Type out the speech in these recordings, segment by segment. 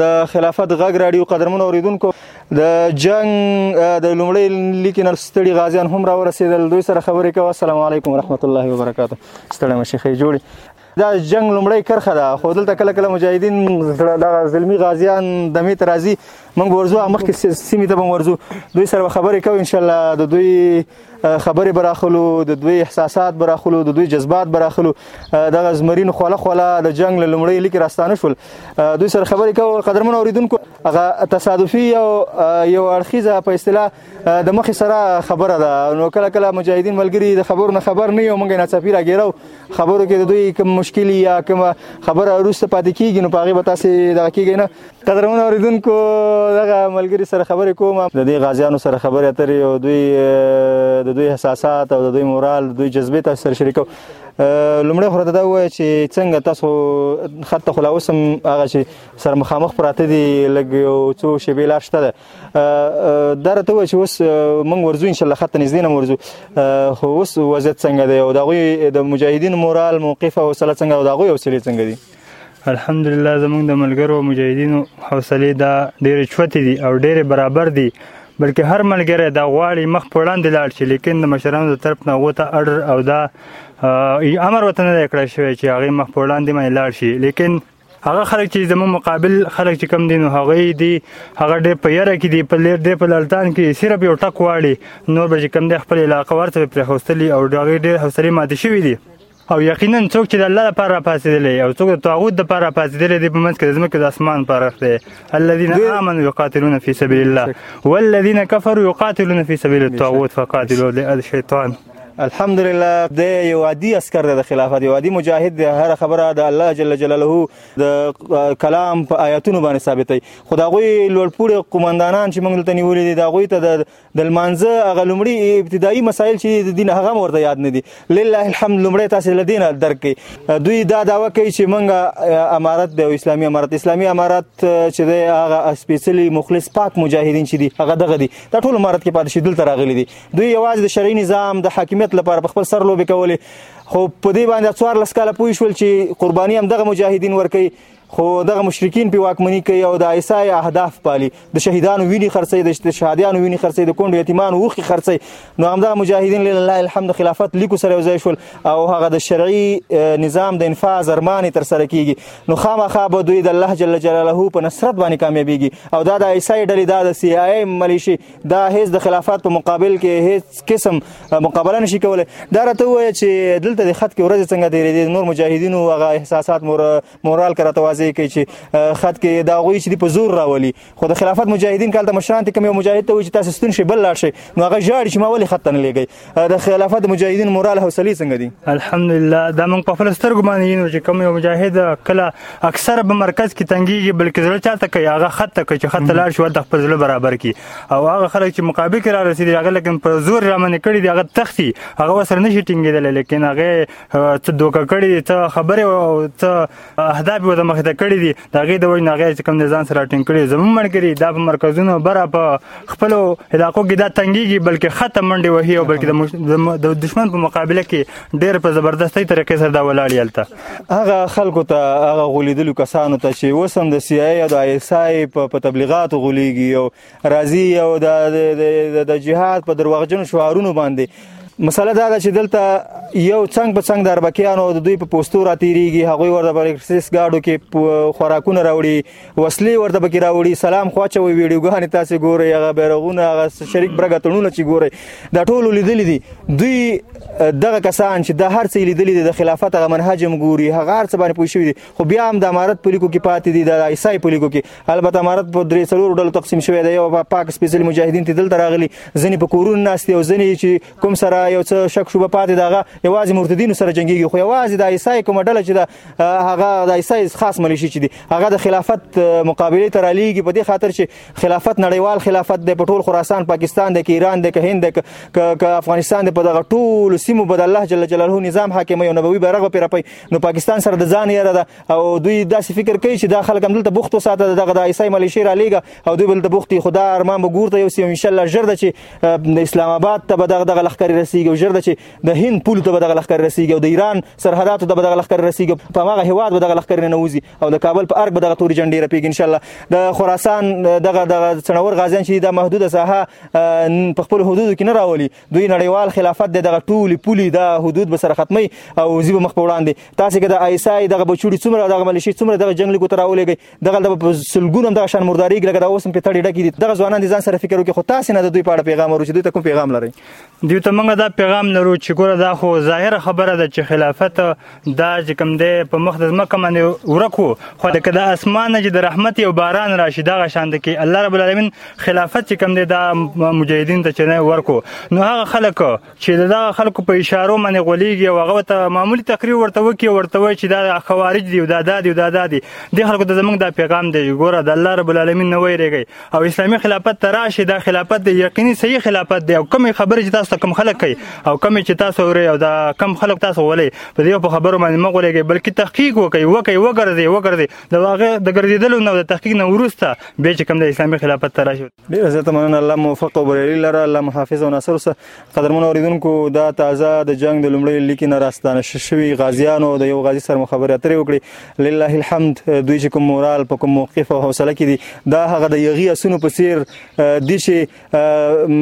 د خلافت غږ راډیو قدرمن اوریدونکو د جنگ د لومړی لیکې نه ستړي غازیان هم را ورسېدل دوی سره خبرې کوه السلام علیکم ورحمت الله وبرکاته ستړی مشي خې جوړي دا جنگ لومړی کرخه ده خو دلته کله کله مجاهدین دغه زلمی غازیان د می ترازی موږ ورزو مخکې سیمه ته ورزو دوی سره خبرې کوو ان شاء الله د دوی خبرې براخلو د دوی احساسات براخلو د دوی جذبات براخلو دغه زمرین خوله خوله د جنگ له لمړی لیک راستانه شول دوی سره خبرې کوو قدرمن اوریدونکو هغه تصادفي او یو اړخیزه په اصطلاح د مخ سره خبره ده نو کله کله مجاهدین ملګری د خبرو نه خبر نه یو مونږ نه چاپی راګیرو خبرو کې د دوی کوم مشکل یا کوم خبره روسته پاتې کیږي نو پاغي به تاسو دغه کیږي نه قدرمن اوریدونکو دغه ملګری سره خبرې کوم د دې غازیانو سره خبرې اترې او دوی د دوی احساسات او د دوی مورال دوی جذبې تاسو سره شریکو لومړی خو دا وایي چې څنګه تاسو خط خلا اوسم هغه چې سره مخامخ پراته دي لګ یو څو شیبې لا شته ده دا راته وایي چې اوس موږ ورځو ان شاء الله خط نږدې نه ورځو خو اوس وضعیت څنګه دی او د غوي د مجاهدین مورال موقف او سره څنګه او د غوي او سره څنګه دي الحمدلله زمونږ د ملګرو او مجاهدینو حوصلې دا ډېرې چوتې دي او ډېرې برابر دي بلکې هر ملګری دا غواړي مخ په وړاندې لاړ شي لیکن د مشرانو د طرف نه هغو ته اډر او دا امر ورته نه دی کړی شوی چې هغې مخ په وړاندې باندې لاړ شي لیکن هغه خلک چې زموږ مقابل خلک چې کم دي نو هغوی دي هغه ډېر په یره کې دي په لیر ډېر په لړتان کې صرف یو ټک غواړي نور به چې کم دی خپل علاقه ورته پرېښوستلي او د هغوی ډېر حوصلې ماتې شوي دي او یقینا څوک چې د الله لپاره راپاسېدلی او څوک د طاغوت لپاره راپاسېدلی دی په منځ کې د ځمکې د اسمان پر اړخ دی الذين آمنوا يقاتلون في سبيل الله والذين كفروا يقاتلون في سبيل الطاغوت فقاتلوا الشيطان الحمدلله د یو عادي عسكر د خلافت یو عادي مجاهد د هر خبره د الله جل جلاله د کلام په آیاتونو باندې ثابتې خداغوی لوړپوړي قومندانان چې موږ دلته نیولې دي دا غوي ته د د لمانځه هغه لومړي ابتدایي مسایل چې د دین هغه ورته یاد نه دي لله الحمد لومړی تاسو له دینه درک کړئ دوی دا داوا کوي چې مونږه امارت د اسلامي امارت اسلامي امارت چې د هغه سپیشلی مخلص پاک مجاهدین چې دي هغه دغه دي دا ټول امارت کې پاتې شي دلته راغلي دي دوی یوازې د شرعي نظام د حاکمیت لپاره په خپل سر لوبي کولې خو په دې باندې څوار لس کاله پوه شول چې قرباني هم دغه مجاهدین ورکي خو دغه مشرکین په واکمنی کوي او د ایسای اهداف پالي د شهیدانو ویني خرڅي د استشهادیانو ویني خرڅي د کونډو یتیمانو وخي خرڅي نو همدا مجاهدین لله الحمد خلافت لیکو سره یو ځای شول او هغه د شرعي نظام د انفاذ ارمان تر سره کیږي نو خامخا به دوی د الله جل جلاله په نصرت باندې کامیابیږي او دا د ایسای ډلې دا د سی آی ملیشي دا هیڅ د خلافات په مقابل کې هیڅ قسم مقابله نشي کولای دا راته وایي چې دلته د خط کې ورځ څنګه دی د نور مجاهدینو هغه احساسات مور مورال کرا توازی کوي چې خط کې دا غوي چې په زور راولي خو د خلافت مجاهدین کله مشران ته کوم مجاهد ته وایي چې تاسو ستون شي بل لاړ شي نو هغه ژاړي چې ما ولې خط نه لګي د خلافت مجاهدین مورال حوصله څنګه دي الحمدلله دا موږ په خپل سترګو باندې یینو چې کوم یو مجاهد کله اکثره په مرکز کې تنګیږي بلکې زړه چاته کوي هغه خط ته کوي چې خط لاړ شي ورته خپل زړه برابر کی او هغه خلک چې مقابل کې را رسیدي هغه لکن په زور را منې کړي دي هغه تختی هغه وسره نشي ټینګېدل لیکن هغه ته دوکه کړي ته خبره او ته اهداف یې ورته مخې ته کړي دي د هغې د وجې نه هغه چې کوم ځان سره ټینګ کړي زموږ ملګري دا په مرکزونو بره په خپلو علاقو کې دا تنګېږي بلکې ښته منډې وهي او بلکې د دشمن په مقابله کې ډېر په زبردستۍ طریقې سره دا ولاړ یې هلته هغه خلکو ته هغه غولېدلو کسانو ته چې اوس هم د سي آی او د آی اس آی په تبلیغاتو غولېږي او راځي او د د جهاد په درواغجن شعارونو باندې مسله دا ده چې دلته یو څنګ په څنګ د اربکیانو د دوی په پوستو را تیریږي هغوی ورته په اکسس گاډو کې خوراکونه راوړي وسلې ورته پکې راوړي سلام خواچوي ویډیوګانې تاسو ګورئ هغه بیرغونه هغه شریک برګه تړونه چې ګورئ دا ټول لیدل دي دوی دغه کسان چې د هر څه لیدل دي د خلافت هغه منهج هم ګوري هغه هر څه باندې پوه شوي دي خو بیا هم د امارت په لیکو کې پاتې دي د ایسای په لیکو کې البته امارت په درې څلور ډلو تقسیم شوی دی یو پاک سپیشل مجاهدین ته دلته راغلي ځنې په کورونو ناست دي او ځنې چې کوم سره یو څه شک شوبه پاتې دغه یوازې مرتدینو سره جنګیږي خو یوازې د عیسی کومه ډله چې د هغه د عیسی خاص ملیشي چې دي هغه د خلافت مقابله ته رالیږي په دې خاطر چې خلافت نړیوال خلافت دی په ټول خراسان پاکستان دی کې ایران دی که هند دی که افغانستان دی په دغه ټول سیمو بد الله جل جلاله نظام حاکم یو نبوي بیرغ پیرپي نو پاکستان سره د ځان یاره ده او دوی داسې فکر کوي چې دا خلک هم دلته بوخت وساته دغه د عیسی ملیشي را لیږه او دوی بل ته بوختي خدا ارمان به ګورته یو سی ان شاء الله ژر د چې د اسلام آباد ته به دغه دغه لخر رسیږي ژر د چې د هند پول ته به دغه لخر رسیږي او د ایران سرحداتو ته به دغه لخر رسیږي په هغه هواد به دغه لخر نه وځي او د کابل په ارګ به دغه توري جنډې رپیږي ان شاء الله د خراسان دغه دغه څنور غازیان چې د محدود ساحه په خپل حدود کې نه راولي دوی نړیوال خلافت د دغه ټولي پولي دا حدود به سره ختمي او زی به مخ په وړاندې تاسو کې د آیسای دغه بچوړي څومره دغه ملشي څومره دغه جنگ لیکو تراولېږي دغه د سلګونو دغه شان مرداري لکه دا اوس په تړي ډکې دي دغه ځوانان دي ځان سره فکر وکړي خو تاسو نه د دوی په اړه پیغام ورو چې دوی ته کوم پیغام لري دوی ته موږ دا پیغام لرو چې ګوره دا خو ظاهر خبره ده چې خلافت دا چې کوم دی په مخ د ځمکه باندې ورک وو خو لکه د اسمان نه چې د رحمت یو باران راشي دغه شان دی کې الله رب العالمین خلافت چې کوم دی دا مجاهدین ته چې نه ورکو نو هغه خلک چې دغه خلکو په اشارو باندې غولېږي او هغه ته معمولی تقریر ورته وکړي ورته وایي چې دا خوارج دي دا دا دي دا دا دي دې خلکو ته زموږ دا پیغام دی ګوره د الله رب العالمین نه ویرېږئ او اسلامي خلافت ته راشي دا خلافت د یقیني صحیح خلافت دی او کمی خبرې چې تاسو ته کم خلک کوي او کمی چې تاسو اوري او دا کم خلک تاسو ولې په دې په خبرو باندې مغ ولېږي بلکې تحقیق وکړي وکړي وګرځي وګرځي د واغه د ګرځیدلو نو د تحقیق نه ورسته به چې کم د اسلامي خلافت ته راشي ډیر زه ته مننه الله موفق او بریالي لره الله محافظ او ناصر سه قدرمنو اوریدونکو دا تازه د جنګ د لومړۍ لیکې نه راستانه شوي غازیانو د یو غازي سره مو خبرې اترې وکړې لله الحمد دوی چې کوم مورال په کوم موقف او حوصله کې دي دا هغه د یغي اسونو په څیر دي چې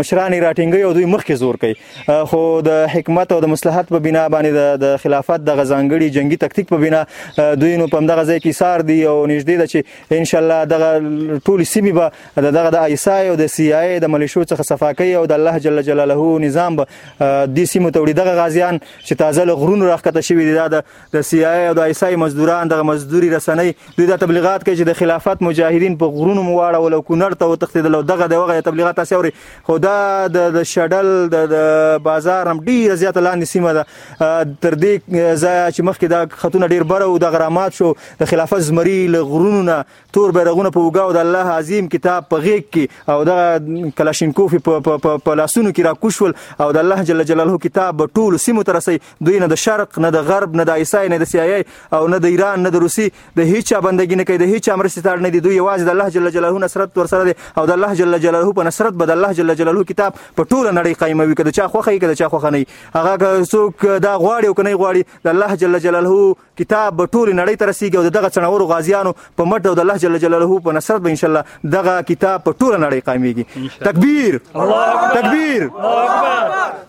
مشران یې راټینګوي او دوی مخکې زور کوي خو د حکمت او د مصلحت په بنا باندې د خلافت د غزانګړي جنگي تکتیک په بنا دوی نو په دغه ځای کې سار دي او نږدې ده چې ان شاء الله دغه ټول سیمه به د دغه د آی اس آی او د سی آی ای د ملیشو څخه صفا کوي او د الله جل جلاله نظام به دې سیمو ته وړي دغه غازیان چې تازه له غرونو راښکته شوي دي دا د سی آی ای او د آی اس آی مزدوران دغه مزدوري رسنۍ دوی دا تبلیغات کوي چې د خلافت مجاهدین په غرونو مو واړول او کونړ ته وتښتېدل او دغه د وغه تبلیغات تاسې اورئ خو دا د شډل د بازار هم ډیره زیاته لاندې سیمه ده تر دې ځایه چې مخکې دا خطونه ډیر بره او د غرامات شو د خلافت زمري له غرونو نه تور بیرغونه په وګاو د الله عظیم کتاب په غیږ کې او دغه کلاشینکوف په په په, په لاسونو کې را کوشول او د الله جل جلاله کتاب به ټول سیمو تر رسي دوی نه د شرق نه د غرب نه د ایسای نه د سیای او نه د ایران نه د روسي د هیڅ بندګی نه کوي د هیڅ امر ستار نه دي دوی یوازې د الله جل جلاله نصرت ور سره دي او د الله جل جلاله په نصرت به د الله جل جلاله کتاب په ټول نړۍ قائموي کده چا خوخه کده چا خوخه نه هغه څوک دا غواړي او کني غواړي د الله جل جلاله کتاب به ټولې نړۍ ته رسیږي او د دغه څڼورو غازیانو په مټ او د الله جل جلاله په نصرت به ان شاء الله دغه کتاب په ټوله نړۍ قائميږي تکبیر الله اکبر تکبیر الله اکبر